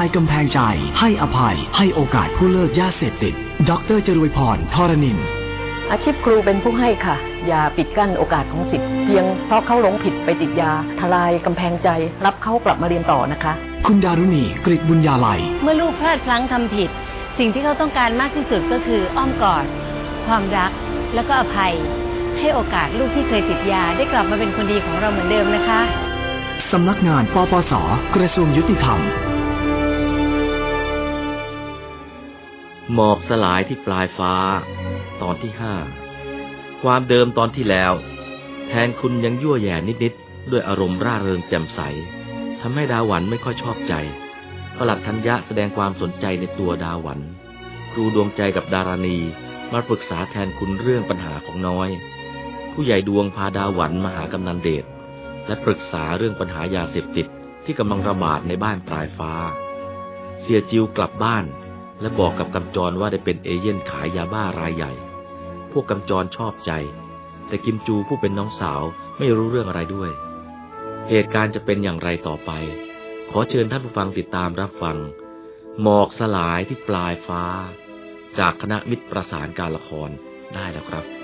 ายกำแพงใจ ให้อภัย ให้โอกาสผู้เลิกยาเสพติด ดรจรวยพรทรนิน อาชีพครูเป็นผู้ให้ค่ะ อย่าปิดกั้นโอกาสของสิทธิ์เพียงเพราะเขาหลงผิดไปติดยา ทลายกำแพงใจ รับเขากลับมาเรียนต่อนะคะ คุณดารุณีกริบุญญาลัย เมื่อลูกพลาดพลั้งทำผิด สิ่งที่เขาต้องการมากที่สุดก็คืออ้อมกอด ความรัก แล้วก็อภัย ให้โอกาสลูกที่เคยติดยาได้กลับมาเป็นคนดีของเราเหมือนเดิมนะคะสำนักงานปปส กระทรวงยุติธรรม หมอกสลายที่ปลายฟ้า ตอนที่ห้าความเดิมตอนที่แล้ว แทนคุณยังยั่วแย่นิดๆด้วยอารมณ์ร่าเริงแจ่มใสทำให้ดาหวันไม่ค่อยชอบใจประหลัดธัญญะแสดงความสนใจในตัวดาหวัน ครูดวงใจกับดาราณีมาปรึกษาแทนคุณเรื่องปัญหาของน้อย ผู้ใหญ่ดวงพาดาหวันมาหากำนันเดชและปรึกษาเรื่องปัญหายาเสพติดที่กำลังระบาดในบ้านปลายฟ้า เสียจิวกลับบ้าน และบอกกับกำจรว่าได้เป็นเอเย่นขายยาบ้ารายใหญ่ พวกกำจรชอบใจ แต่กิมจูผู้เป็นน้องสาวไม่รู้เรื่องอะไรด้วย เหตุการณ์จะเป็นอย่างไรต่อไป ขอเชิญท่านผู้ฟังติดตามรับฟัง หมอกสลายที่ปลายฟ้า จากคณะมิตรประสานการละครได้แล้วครับ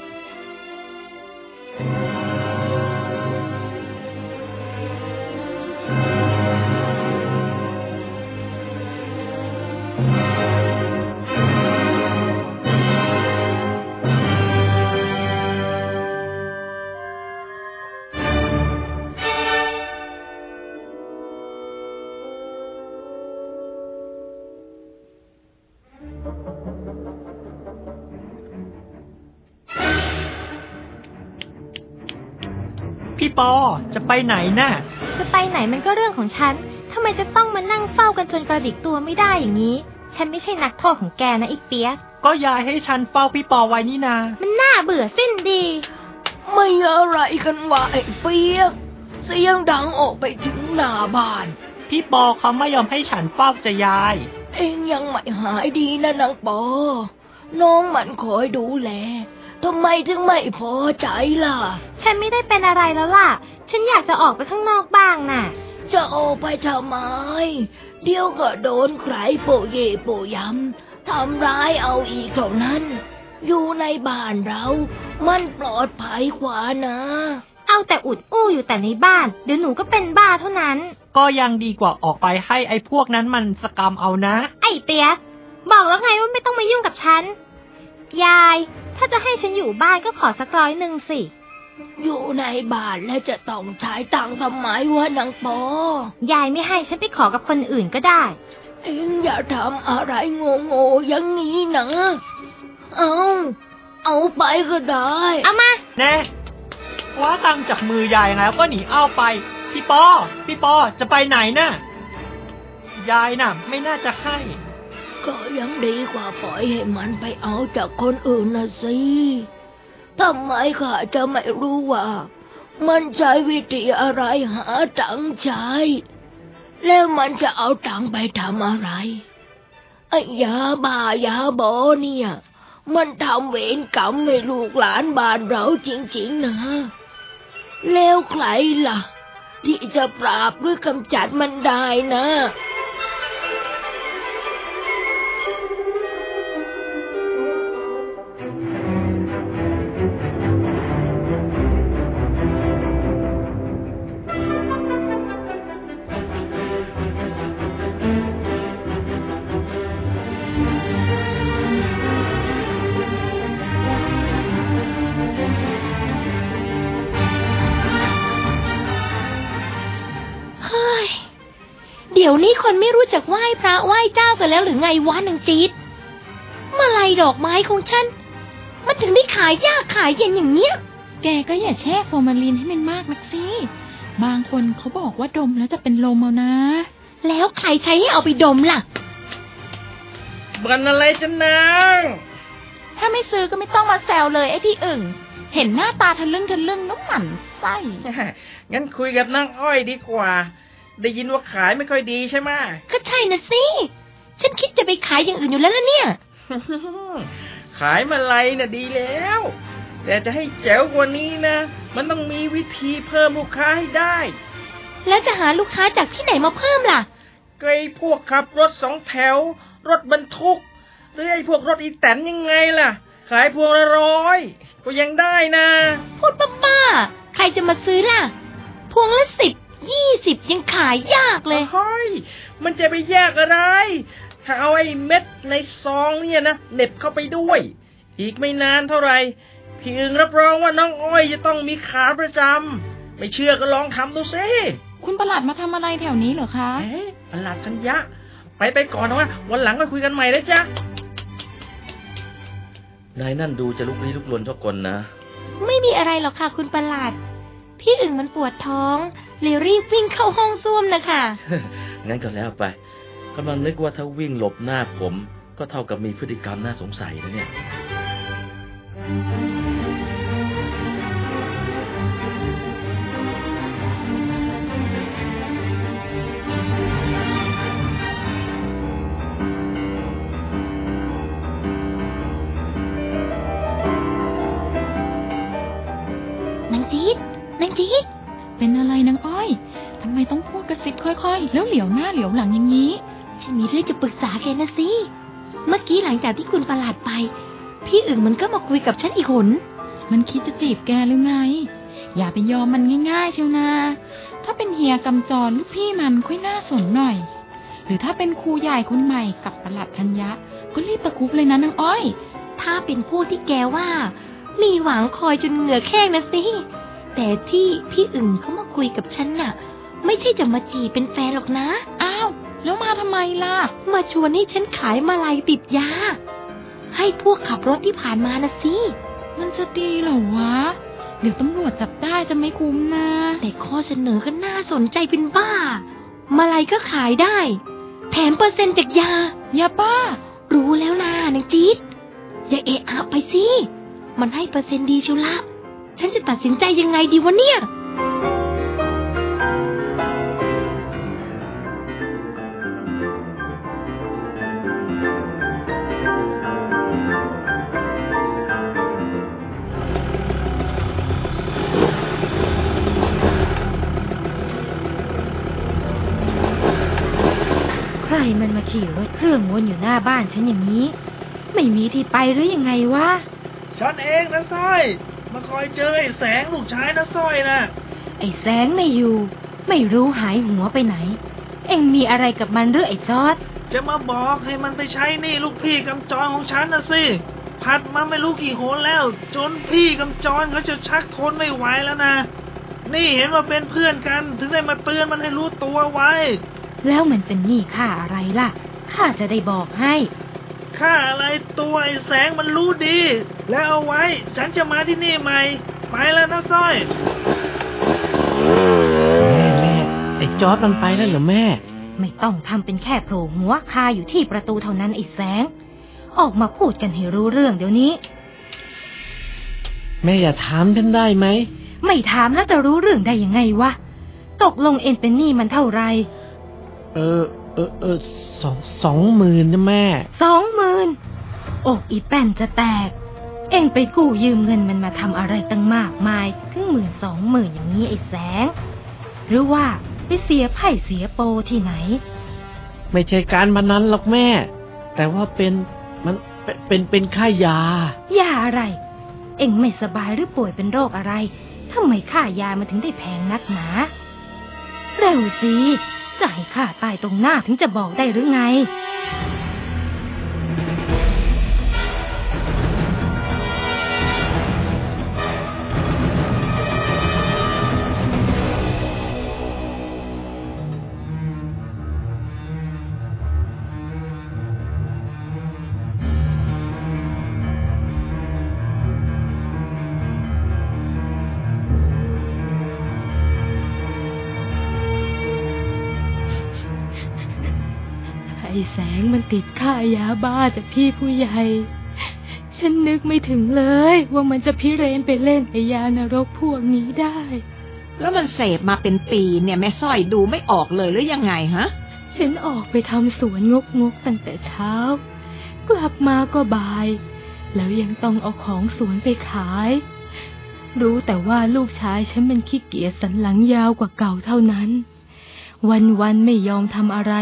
ปอ จะไปไหนน่ะ จะไปไหนมันก็เรื่องของฉัน ทำไมจะต้องมานั่งเฝ้ากันจนกระดิกตัวไม่ได้อย่างนี้ ฉันไม่ใช่นักโทษของแกนะไอ้เปียก ก็ยายให้ฉันเฝ้าพี่ปอไว้นี่นา มันน่าเบื่อสิ้นดี ไม่อะไรกันวะไอ้เปียก เสียงดังออกไปถึงหน้าบ้าน พี่ปอเขาไม่ยอมให้ฉันเฝ้าจะยาย เองยังไม่หายดีนะนางปอ น้องมันคอยดูแล ทำไมถึงไม่พอใจล่ะ ฉันไม่ได้เป็นอะไรแล้วล่ะ ฉันอยากจะออกไปข้างนอกบ้างน่ะ จะออกไปทำไม เดี๋ยวก็โดนใครโปะเย่โปะยำทำร้ายเอาอีกเท่านั้น อยู่ในบ้านเรา มันปลอดภัยกว่านะ เอาแต่อุดอู้อยู่แต่ในบ้าน เดี๋ยวหนูก็เป็นบ้าเท่านั้น ก็ยังดีกว่าออกไปให้ไอ้พวกนั้นมันสกรรมเอานะ ไอ้เปียกบอกแล้วไงว่าไม่ต้องมายุ่งกับฉัน ยาย ถ้าจะให้ฉันอยู่บ้านก็ขอสักร้อยหนึ่งสิ อยู่ในบ้านแล้วจะต้องใช้ตังค์ทำไมวะนางปอ ยายไม่ให้ฉันไปขอกับคนอื่นก็ได้ เอ็งอย่าทำอะไรโง่ๆอย่างนี้นะ เอาเอาไปก็ได้ เอามา แน่คว้าตังค์จากมือยายแล้วก็หนีเอาไป พี่ปอ พี่ปอจะไปไหนน่ะยายน่ะ ไม่น่าจะให้ ก็ยังดีกว่าปล่อยให้มันไปเอาจากคนอื่นนะสิทำไมข้าจะไม่รู้ว่า มันใช้วิธีอะไรหาตังค์ใช้ แล้วมันจะเอาตังค์ไปทำอะไรไอ้ยาบ้ายาบอเนี่ย มันทำเวรกรรมให้ลูกหลานบ้านเราจริง ๆ นะ แล้วใครล่ะ ที่จะปราบหรือกำจัดมันได้นะ ยวนี้คนไม่รู้จักไหว้พระไหว้เจ้ากันแล้วหรือไงวะนางจี๊ดมาลัยดอกไม้ของฉัน มันถึงได้ขายยากขายเย็นอย่างเนี้ย แกก็อย่าแช่ฟอร์มาลินให้มันมากนักสิ บางคนเขาบอกว่าดมแล้วจะเป็นลมเอานะ แล้วใครใช้ให้เอาไปดมล่ะมันอะไรจะนาง ถ้าไม่ซื้อก็ไม่ต้องมาแซวเลยไอ้พี่อึ่ง เห็นหน้าตาทะลึ่งทะลึ่งน้ำหมันไส้ งั้นคุยกับนางอ้อยดีกว่า ได้ยินว่าขายไม่ค่อยดีใช่ไหมก็ใช่นะสิ ฉันคิดจะไปขายอย่างอื่นอยู่แล้วนะเนี่ย ขายมาลัยน่ะดีแล้ว แต่จะให้แจ๋วกว่านี้นะ มันต้องมีวิธีเพิ่มลูกค้าให้ได้ แล้วจะหาลูกค้าจากที่ไหนมาเพิ่มล่ะก็ไอ้พวกขับรถสองแถว รถบรรทุก หรือไอ้พวกรถอีแตนยังไงล่ะ ขายพวงละร้อย ก็ยังได้นะ พูดบ้าๆใครจะมาซื้อล่ะ พวงละสิบ ยี่สิบยังขายยากเลยเฮ้ยมันจะไปแยกอะไร ถ้าเอาไอ้เม็ดในซองเนี่ยนะเหน็บเข้าไปด้วย อีกไม่นานเท่าไหร่พี่อึงรับรองว่าน้องอ้อยจะต้องมีขาประจำไม่เชื่อก็ลองทำดูสิคุณประหลัดมาทำอะไรแถวนี้เหรอคะเอ๊ะประหลาดธัญญะ ไปไปก่อนนะว่าวันหลังก็คุยกันใหม่แล้วจ้ะนายนั่นดูจะลุกลี้ลุกลนเท่ากลนะ ไม่มีอะไรหรอกค่ะ คุณประหลาดพี่อึ่งมันปวดท้อง เลยรีบวิ่งเข้าห้องส้วมนะคะงั้นก็แล้วไปกำลังนึกว่าถ้าวิ่งหลบหน้าผม ก็เท่ากับมีพฤติกรรมน่าสงสัยนะเนี่ยนางจี๊ดนางจี๊ด เป็นอะไรนางอ้อยทำไมต้องพูดกระซิบค่อยๆ แล้วเหลียวหน้าเหลียวหลังอย่างนี้ ฉันมีเรื่องจะปรึกษาแกนะสิ เมื่อกี้หลังจากที่คุณประหลาดไป พี่อึ่งมันก็มาคุยกับฉันอีกหน มันคิดจะจีบแกหรือไง อย่าไปยอมมันง่ายๆเชียวนาถ้าเป็นเฮียกำจรลูกพี่มันค่อยน่าสนหน่อย หรือถ้าเป็นครูใหญ่คนใหม่กับประหลัดธัญญะ ก็รีบตะคุบเลยนะนางอ้อย ถ้าเป็นผู้ที่แกว่า มีหวังคอยจนเหงื่อแข้งนะสิ แต่ที่พี่อึ่งเขามาคุยกับฉันน่ะ ไม่ใช่จะมาจีบเป็นแฟนหรอกนะ อ้าว แล้วมาทำไมล่ะ มาชวนให้ฉันขายมาลัยติดยา ให้พวกขับรถที่ผ่านมานะสิ มันจะดีเหรอวะ เดี๋ยวตำรวจจับได้จะไม่คุ้มนะ แต่ข้อเสนอก็น่าสนใจเป็นบ้า มาลัยก็ขายได้ แถมเปอร์เซ็นต์จากยาอย่าป้า รู้แล้วนะนางจี๊ดอย่าเอะอะไปสิ มันให้เปอร์เซ็นต์ดีเชียวละ ฉันจะตัดสินใจยังไงดีวะเนี่ย ใครมันมาขี่รถเครื่องวนอยู่หน้าบ้านฉันอย่างนี้ ไม่มีที่ไปหรือยังไงวะ ฉันเองนะสร้อย มาคอยเจอไอ้แสงลูกชายนะสร้อยนะไอ้แสงไม่อยู่ ไม่รู้หายหัวไปไหน เอ็งมีอะไรกับมันหรือไอ้จอดจะมาบอกให้มันไปใช้หนี่ลูกพี่กำจรของฉันนะสิพผัดมาไม่รู้กี่โหนแล้ว จนพี่กำจรเขาจะชักทนไม่ไหวแล้วนะ นี่เห็นว่าเป็นเพื่อนกัน ถึงได้มาเตือนมันให้รู้ตัวไว้ แล้วมันเป็นหนี้ค่าอะไรล่ะข้าจะได้บอกให้ ค่าอะไรตัวไอ้แสงมันรู้ดี แล้วเอาไว้ ฉันจะมาที่นี่ใหม่ ไปแล้วนะสร้อยแม่แม่ไอ้จอร์ดมันไปแล้วเหรอแม่ ไม่ต้องทำเป็นแค่โผล่หัวคาอยู่ที่ประตูเท่านั้นไอ้แสง ออกมาพูดกันให้รู้เรื่องเดี๋ยวนี้ แม่อย่าถามฉันได้ไหม ไม่ถามแล้วจะรู้เรื่องได้ยังไงวะ ตกลงเอ็นเป็นหนี้มันเท่าไหรเออ เออ เออสองสองหมื่นนะแม่ สองหมื่นอกอีแป้นจะแตก เอ็งไปกู้ยืมเงินมันมาทำอะไรตั้งมากมาย ถึงหมื่นสองหมื่นอย่างนี้ไอ้แสง หรือว่าไปเสียไพ่เสียโปที่ไหน ไม่ใช่การพนันหรอกแม่ แต่ว่าเป็นมันเป็นเป็นเป็นค่ายา ยาอะไร เอ็งไม่สบายหรือป่วยเป็นโรคอะไรทำไมค่ายามันถึงได้แพงนักหนาเร็วสิจะให้ข้าตายตรงหน้าถึงจะบอกได้หรือไง ติดค่ายาบ้าจากพี่ผู้ใหญ่ ฉันนึกไม่ถึงเลย ว่ามันจะพิเรนไปเล่นไอ้ยานรกพวกนี้ได้ แล้วมันเสพมาเป็นปีเนี่ยแม่สร้อยดูไม่ออกเลยหรือยังไงฮะ ฉันออกไปทำสวนงกงกๆตั้งแต่เช้า กลับมาก็บ่าย แล้วยังต้องเอาของสวนไปขาย รู้แต่ว่าลูกชายฉันมันขี้เกียจสันหลังยาวกว่าเก่าเท่านั้น วันวันๆไม่ยอมทำอะไร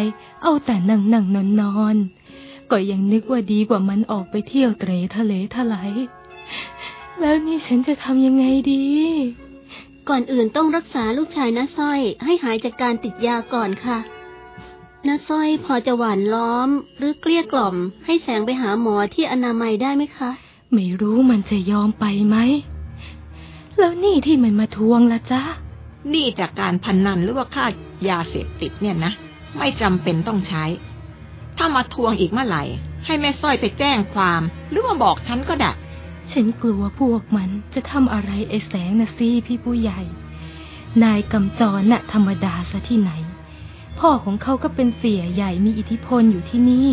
เอาแต่นั่งนั่งนอนนอนๆก็ยังนึกว่าดีกว่ามันออกไปเที่ยวเตรทะเลทลายแล้วนี่ฉันจะทำยังไงดี ก่อนอื่นต้องรักษาลูกชายน้าสร้อย ให้หายจากการติดยาก่อนค่ะน้าสร้อยพอจะหวานล้อม หรือเกลี้ยกล่อม ให้แสงไปหาหมอที่อนามัยได้ไหมคะ ไม่รู้มันจะยอมไปไหม แล้วนี่ที่มันมาทวงละจ๊ะ นี่จากการพนนันหรือว่าค่ายาเสพติดเนี่ยนะไม่จำเป็นต้องใช้ ถ้ามาทวงอีกเมื่อไหร่ ให้แม่สร้อยไปแจ้งความ หรือมาบอกฉันก็ได้ฉันกลัวพวกมันจะทำอะไรไอ้แสงนะสิพี่ผู้ใหญ่ นายกำจรน่ะธรรมดาซะที่ไหน พ่อของเขาก็เป็นเสียใหญ่มีอิทธิพลอยู่ที่นี่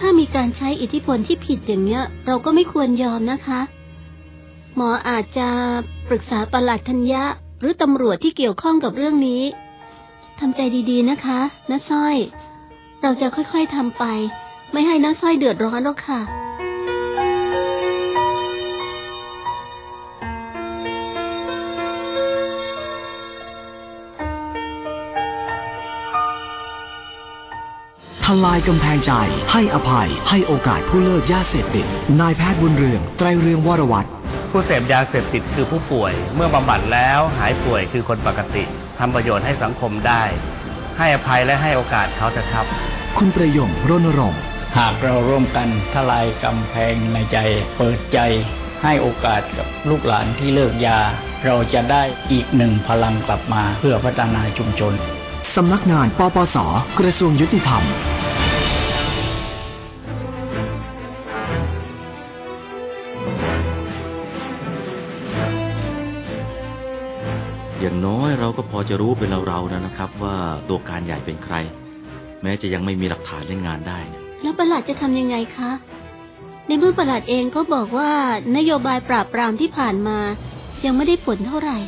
ถ้ามีการใช้อิทธิพลที่ผิดอย่างเนี้ย เราก็ไม่ควรยอมนะคะ หมออาจจะปรึกษาปลัดธัญญะ หรือตำรวจที่เกี่ยวข้องกับเรื่องนี้ทำใจดีๆนะคะน้าสร้อย เราจะค่อยๆทำไป ไม่ให้น้าสร้อยเดือดร้อนหรอกค่ะทลายกำแพงใจ ให้อภัย ให้โอกาสผู้เลิกยาเสพติด นายแพทย์บุญเรือง ไตรเรืองวรวัตร ผู้เสพยาเสพติดคือผู้ป่วย เมื่อบำบัดแล้วหายป่วยคือคนปกติทำประโยชน์ให้สังคมได้ ให้อภัยและให้โอกาสเขาเถอะครับ คุณประยงรณรงค์หากเราร่วมกันทลายกำแพงในใจ เปิดใจ ให้โอกาสกับลูกหลานที่เลิกยา เราจะได้อีกหนึ่งพลังกลับมาเพื่อพัฒนาชุมชนสำนักงานปปส กระทรวงยุติธรรม อย่างน้อยเราก็พอจะรู้เป็นเราๆแล้วนะครับ ว่าตัวการใหญ่เป็นใคร แม้จะยังไม่มีหลักฐานเล่นงานได้เนี่ยแล้วประหลัดจะทำยังไงคะ ในเมื่อประหลัดเองก็บอกว่านโยบายปราบปรามที่ผ่านมา ยังไม่ได้ผลเท่าไหร่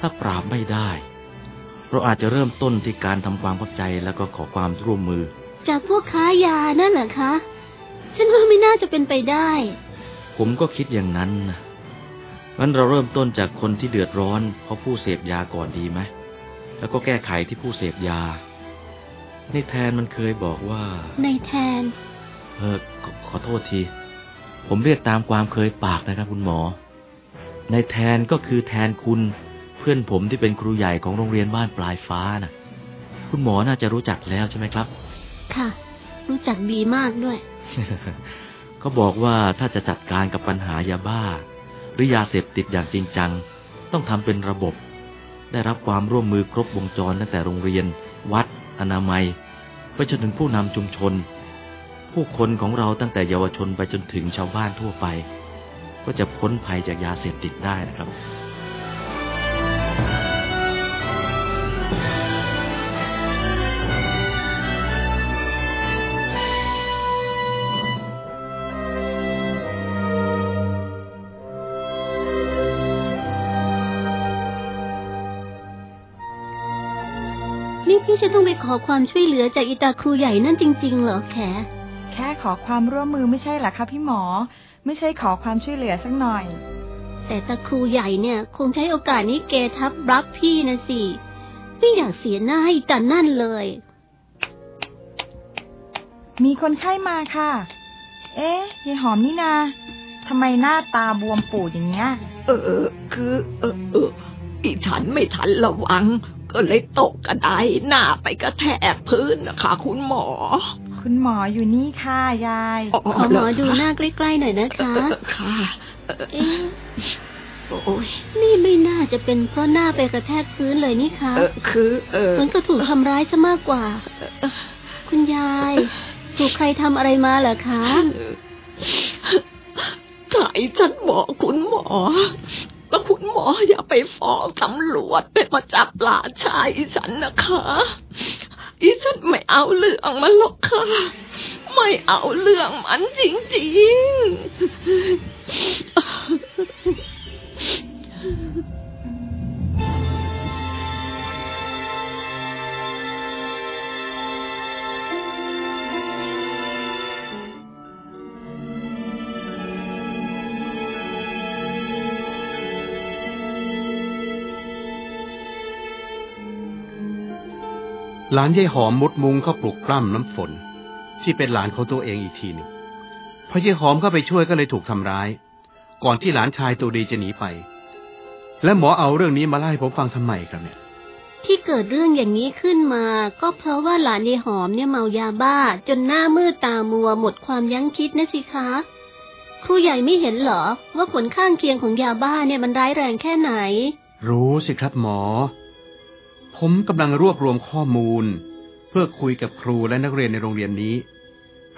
ถ้าปราบไม่ได้ เราอาจจะเริ่มต้นที่การทำความเข้าใจแล้วก็ขอความร่วมมือ จากพวกค้ายานั่นเหรอคะ ฉันว่าไม่น่าจะเป็นไปได้ ผมก็คิดอย่างนั้นนะ งั้นเราเริ่มต้นจากคนที่เดือดร้อนเพราะผู้เสพยาก่อนดีไหม แล้วก็แก้ไขที่ผู้เสพยา ในแทนมันเคยบอกว่า ในแทน เออขอขอโทษที ผมเรียกตามความเคยปากนะครับคุณหมอ ในแทนก็คือแทนคุณ เพื่อนผมที่เป็นครูใหญ่ของโรงเรียนบ้านปลายฟ้านะ่ะ คุณหมอน่าจะรู้จักแล้วใช่ไหมครับ ค่ะ รู้จักดีมากด้วยเขาบอกว่าถ้าจะจัดการกับปัญหายาบ้าห รือยาเสพติดอย่างจริงจัง ต้องทำเป็นระบบ ได้รับความร่วมมือครบวงจรตั้งแต่โรงเรียน วัด อนามัย ไปจนถึงผู้นำชุมชน ผู้คนของเราตั้งแต่เยาวชนไปจนถึงชาวบ้านทั่วไป ก็จะพ้นภัยจากยาเสพติดได้นะครับ นี่พี่จะต้องไปขอความช่วยเหลือจากอีตาครูใหญ่นั่นจริง ๆ เหรอแข แค่ขอความร่วมมือไม่ใช่เหรอคะพี่หมอ ไม่ใช่ขอความช่วยเหลือสักหน่อย แต่ตาครูใหญ่เนี่ย คงใช้โอกาสนี้เกทับรับพี่นะสิ ไม่อยากเสียหน้าให้ตานั่นเลย มีคนไข้มาค่ะ เอ๊ะยายหอมนี่นาทำไมหน้าตาบวมปูดอย่างเงี้ย เออ คือ เออเออ อีฉันไม่ทันระวัง ก็เลยตกกระไดหน้าไปกระแทกพื้นนะคะคุณหมอ คุณหมออยู่นี่ค่ะยายขอหมอดูหน้าใกล้ๆหน่อยนะคะค่ะเอ๊ะโอ้ยนี่ไม่น่าจะเป็นเพราะหน้าไปกระแทกพื้นเลยนี่คะเออคือเออเหมือนกับถูกทำร้ายซะมากกว่า คุณยาย ถูกใครทำอะไรมาเหรอคะไหนฉันบอกคุณหมอ แล้วคุณหมออย่าไปฟ้องตำรวจเป็นมาจับหลานชายอีฉันนะคะ อีฉันไม่เอาเรื่องมันหรอกค่ะ ไม่เอาเรื่องมันจริงๆ หลานยายหอมมุดมุงเข้าปลุกปล้ำน้ำฝน ที่เป็นหลานของตัวเองอีกทีหนึ่งพอยายหอมเข้าไปช่วยก็เลยถูกทำร้าย ก่อนที่หลานชายตัวดีจะหนีไป และหมอเอาเรื่องนี้มาเล่าให้ผมฟังทำไมครับเนี่ย ที่เกิดเรื่องอย่างนี้ขึ้นมา ก็เพราะว่าหลานยายหอมเนี่ยเมายาบ้า จนหน้ามืดตามัวหมดความยั้งคิดนะสิคะ ครูใหญ่ไม่เห็นเหรอ ว่าผลข้างเคียงของยาบ้าเนี่ยมันร้ายแรงแค่ไหน รู้สิครับหมอ ผมกำลังรวบรวมข้อมูล เพื่อคุยกับครูและนักเรียนในโรงเรียนนี้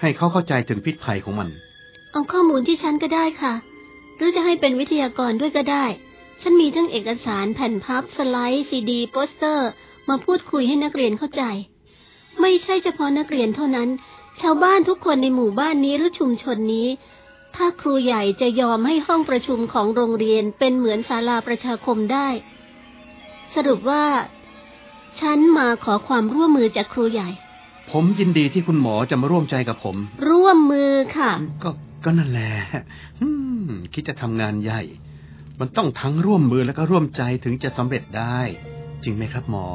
ให้เขาเข้าใจถึงพิษภัยของมัน เอาข้อมูลที่ฉันก็ได้ค่ะ หรือจะให้เป็นวิทยากรด้วยก็ได้ ฉันมีทั้งเอกสารแผ่นพับสไลด์ซีดีโปสเตอร์ มาพูดคุยให้นักเรียนเข้าใจ ไม่ใช่เฉพาะนักเรียนเท่านั้น ชาวบ้านทุกคนในหมู่บ้านนี้หรือชุมชนนี้ ถ้าครูใหญ่จะยอมให้ห้องประชุมของโรงเรียนเป็นเหมือนศาลาประชาคมได้ สรุปว่า ฉันมาขอความร่วมมือจากครูใหญ่ ผมยินดีที่คุณหมอจะมาร่วมใจกับผม ร่วมมือค่ะ ก็ก็นั่นแหละอืมคิดจะทำงานใหญ่ มันต้องทั้งร่วมมือแล้วก็ร่วมใจถึงจะสำเร็จได้ จริงไหมครับหมอ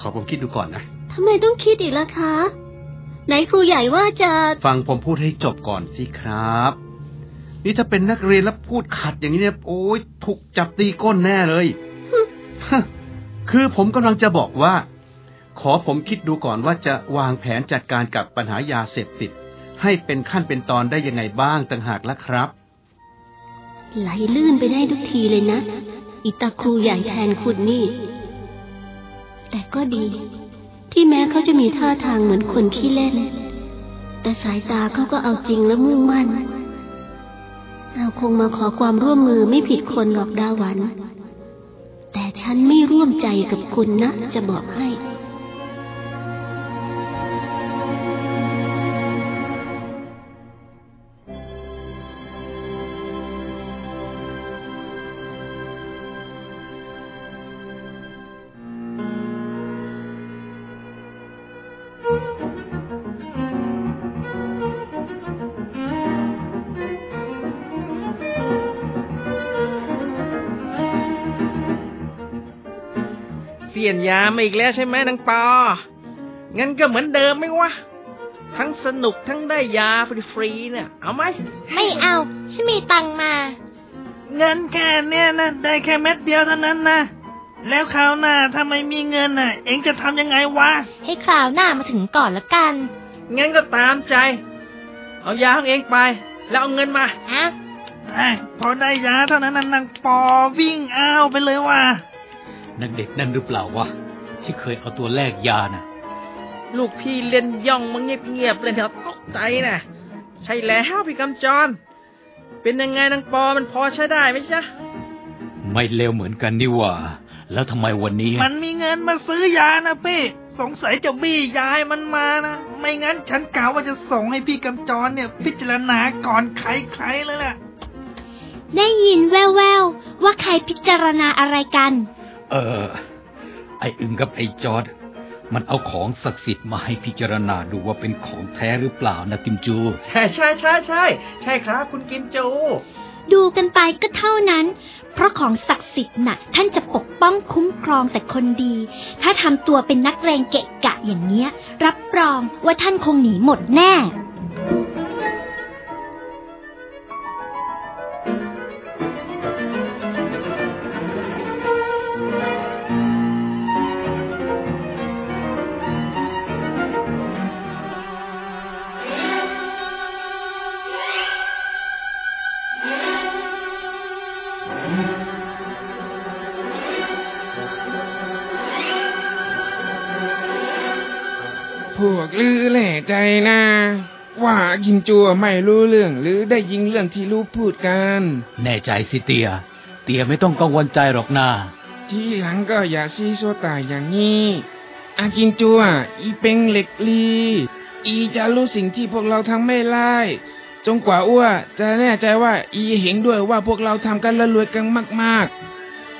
ขอผมคิดดูก่อนนะทำไมต้องคิดอีกล่ะคะ ไหนครูใหญ่ว่าจะ ฟังผมพูดให้จบก่อนสิครับ นี่ถ้าเป็นนักเรียนแล้วพูดขัดอย่างนี้เนี่ยโอ้ยถูกจับตีก้นแน่เลย คือผมกำลังจะบอกว่า ขอผมคิดดูก่อนว่าจะวางแผนจัดการกับปัญหายาเสพติด ให้เป็นขั้นเป็นตอนได้ยังไงบ้างต่างหากละครับ ไหลลื่นไปได้ทุกทีเลยนะ อิตาครูใหญ่แทนคุณนี่ แต่ก็ดี ที่แม้เขาจะมีท่าทางเหมือนคนขี้เล่น แต่สายตาเขาก็เอาจริงและมุ่งมั่น เราคงมาขอความร่วมมือไม่ผิดคนหรอกดาวัน แต่ฉันไม่ร่วมใจกับคุณนะ จะบอกให้ เสียนยามาอีกแล้วใช่ไหมนางปอ งั้นก็เหมือนเดิมไหมวะ ทั้งสนุกทั้งได้ยาฟรีๆเนี่ย เอาไหม ไม่เอา ฉันมีตังค์มา เงินแค่เนี้ยนะได้แค่เม็ดเดียวเท่านั้นนะ แล้วคราวหน้าถ้าไม่มีเงินน่ะ เอ็งจะทำยังไงวะ ให้คราวหน้ามาถึงก่อนละกัน งั้นก็ตามใจ เอเอายาของเองไป แล้วเอาเงินมา ฮะพอได้ยาเท่านั้นนางปอวิ่งอ้าวไปเลยว่ะ นั่นเด็กนั่นหรือเปล่าวะที่เคยเอาตัวแลกยาน่ะ ลูกพี่เล่นย่องมังเงียบๆเลยเถอะตกใจนะใช่แล้วพี่กำจร เป็นยังไงนางปอมันพอใช้ได้ไหมจ๊ะ ไม่เลวเหมือนกันนี่หว่า แล้วทำไมวันนี้ มันมีเงินมาซื้อยานะพี่ สงสัยจะบี้ยายมันมานะ ไม่งั้นฉันกะว่าจะส่งให้พี่กำจรเนี่ย พิจารณาก่อนใครๆเลยแหละได้ยินแว่วๆว่าใครพิจารณาอะไรกัน เออ ไอ้อึงกับไอ้จอด มันเอาของศักดิ์สิทธิ์มาให้พิจารณาดูว่าเป็นของแท้หรือเปล่านะกิมจู ใช่ใช่ใช่ใช่ใช่ครับ คุณกิมจู ดูกันไปก็เท่านั้น เพราะของศักดิ์สิทธิ์น่ะ ท่านจะปกป้องคุ้มครองแต่คนดี ถ้าทำตัวเป็นนักเลงเกะกะอย่างเนี้ย รับรองว่าท่านคงหนีหมดแน่ จัวไม่รู้เรื่อง หรือได้ยิงเรื่องที่รู้พูดกัน แน่ใจสิเตีย เตียไม่ต้องกังวลใจหรอกนาทีหลังก็อย่าซีโซตายอย่างนี้อากินจัว อีเป็งเหล็กลี อีจะรู้สิ่งที่พวกเราทำไม่ไล่จงกว่าอ้วจะแน่ใจว่า อีเห็นด้วยว่าพวกเราทำกันและรวยกันมาก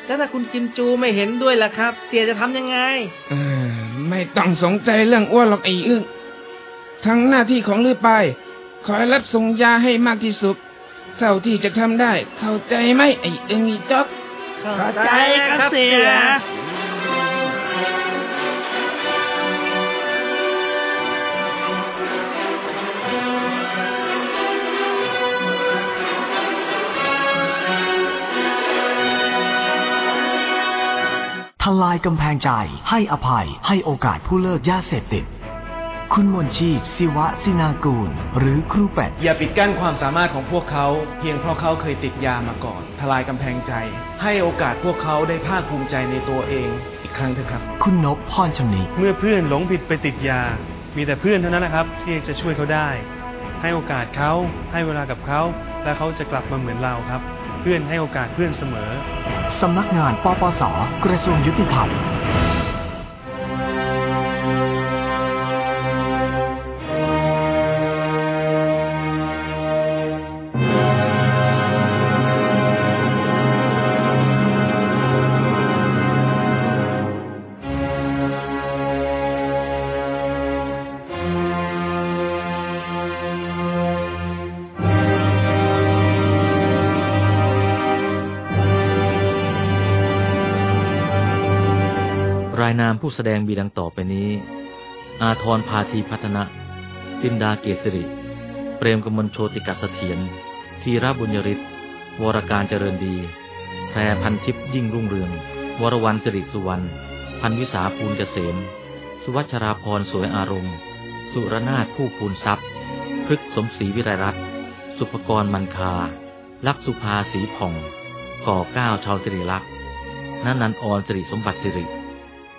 แล้วถ้าคุณกิมจูไม่เห็นด้วยล่ะครับ เตียจะทำยังไงๆเออไม่ต้องสนใจเรื่องอ้วนหรอกไอ้อึ้งทั้งหน้าที่ของลือไป คอยรับส่งยาให้มากที่สุด เท่าที่จะทำได้ เข้าใจไหมไอ้อึ้งอีจ๊อกเข้าใจครับเสียทลายกำแพงใจให้อภัยให้โอกาสผู้เลิกยาเสพติด คุณมนชีพศิวะสินากูล หรือครูเป็ดอย่าปิดกั้นความสามารถของพวกเขา เพียงเพราะเขาเคยติดยามาก่อน ทลายกำแพงใจ ให้โอกาสพวกเขาได้ภาคภูมิใจในตัวเอง อีกครั้งเถอะครับ คุณนพพรชำนิเมื่อเพื่อนหลงผิดไปติดยา มีแต่เพื่อนเท่านั้นนะครับ ที่จะช่วยเขาได้ ให้โอกาสเขาให้เวลากับเขา และเขาจะกลับมาเหมือนเราครับ เพื่อนให้โอกาสเพื่อนเสมอสำนักงานปปส กระทรวงยุติธรรม ผู้แสดงมีดังต่อไปนี้ อาทรพาธีพัฒนะตินดาเกษริ เปรมกมลโชติกัสเถียรธีรบุญยริศวรการเจริญดี แพรพันทิพย์ยิ่งรุ่งเรือง วรวรรณสิริสุวรรณ พันวิสาภูลเกษม สุวัชราพรสวยอารมณ์ สุรนาถผู้ภูลทรัพย์ พฤกสมศรีวิไรรัตน์ สุภกรมันคา ลักสุภาสีผ่อง ก่อเก้าชาวสิริลักษณ์นันนันออนสิริสมบัติสิริ